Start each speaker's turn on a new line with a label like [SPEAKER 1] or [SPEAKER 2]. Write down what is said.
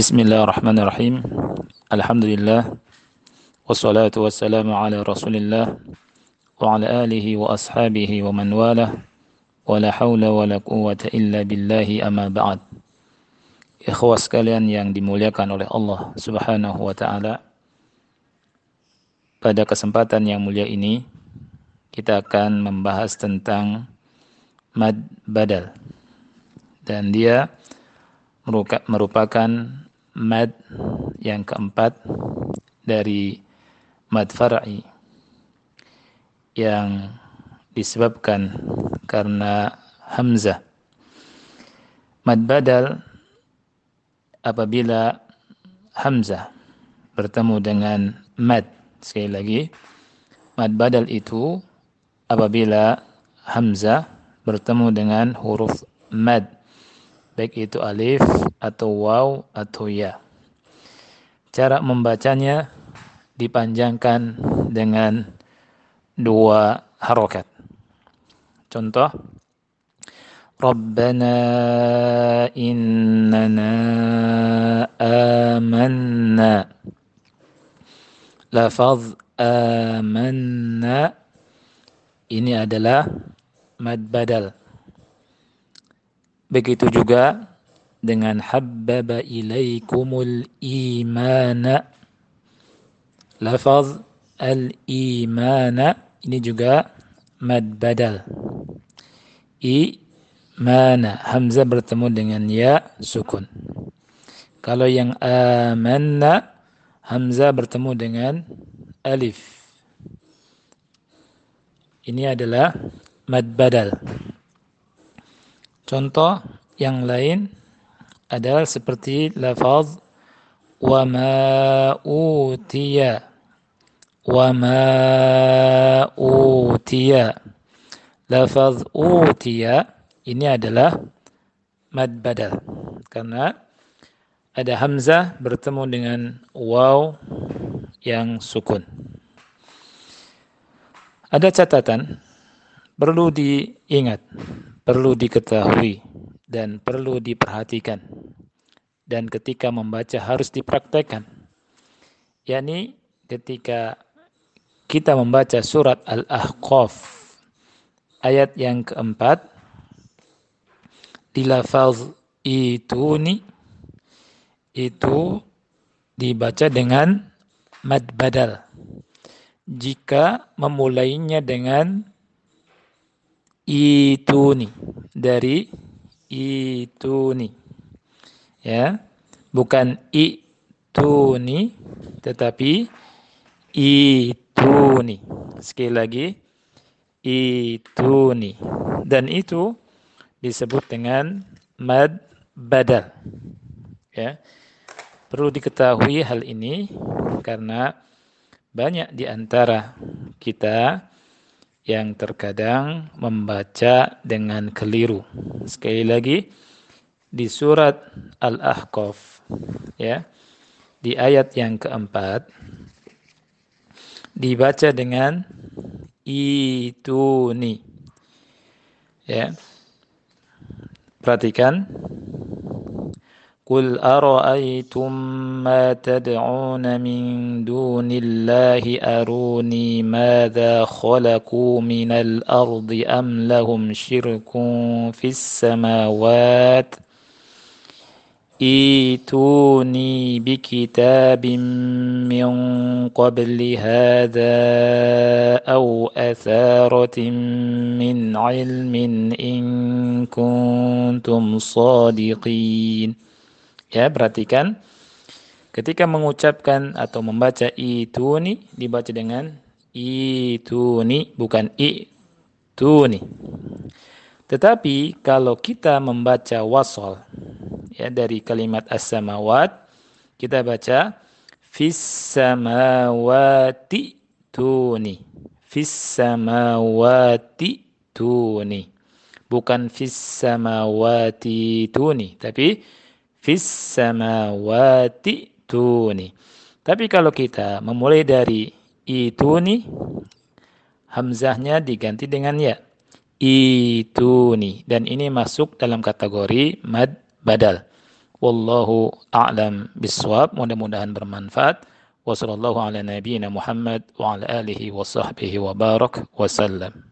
[SPEAKER 1] Bismillahirrahmanirrahim. Alhamdulillah. Wassalatu wassalamu ala rasulillah. Wa ala alihi wa ashabihi wa man wala. Wa la hawla wa la quwata illa billahi amma ba'd. Ikhwah sekalian yang dimuliakan oleh Allah subhanahu wa ta'ala. Pada kesempatan yang mulia ini, kita akan membahas tentang mad badal. Dan dia merupakan mad yang keempat dari mad far'i yang disebabkan karena hamzah. Mad badal apabila hamzah bertemu dengan mad. Sekali lagi, mad badal itu apabila hamzah bertemu dengan huruf mad baik itu alif atau waw atau ya. Cara membacanya dipanjangkan dengan dua harokat. Contoh, Rabbana innana amanna. Lafaz amanna ini adalah mad badal Begitu juga dengan habbaba ilaikumul imana. Lafaz al-imana ini juga mad badal. I mana hamzah bertemu dengan ya sukun. Kalau yang amanna hamzah bertemu dengan alif. Ini adalah mad badal. Contoh yang lain adalah seperti lafaz wa ma utiya. Wa ma utiya. Lafaz utiya ini adalah mad badal. Karena ada hamzah bertemu dengan waw yang sukun. Ada catatan perlu diingat perlu diketahui dan perlu diperhatikan. Dan ketika membaca harus dipraktekkan. yakni ketika kita membaca surat Al-Ahqaf ayat yang keempat di lafaz ituni itu dibaca dengan mad badal jika memulainya dengan itu nih dari itu nih ya. Bukan itu nih tetapi itu nih sekali lagi itu nih dan itu disebut dengan mad badal. Ya. Perlu diketahui hal ini karena banyak di antara kita yang terkadang membaca dengan keliru. Sekali lagi di surat Al-Ahqaf ya. Di ayat yang keempat dibaca dengan itu nih. Ya. Perhatikan قل أرأيتم ما تدعون من دون الله أروني ماذا خلقوا من الأرض أم لهم شرك في السماوات ايتوني بكتاب من قبل هذا أو أثارة من علم إن كنتم صادقين Ya, perhatikan. Ketika mengucapkan atau membaca itu nih dibaca dengan itu nih bukan itu nih. Tetapi kalau kita membaca wasol ya dari kalimat as-samawat kita baca fis samawati tuni fis samawati tuni bukan fis samawati tuni tapi fis samawati tuni. Tapi kalau kita memulai dari ituni, hamzahnya diganti dengan ya. Ituni. Dan ini masuk dalam kategori mad badal. Wallahu a'lam biswab. Mudah-mudahan bermanfaat. Wassalamualaikum ala nabiyyina Muhammad wa ala alihi wa sahbihi wa barak wa sallam.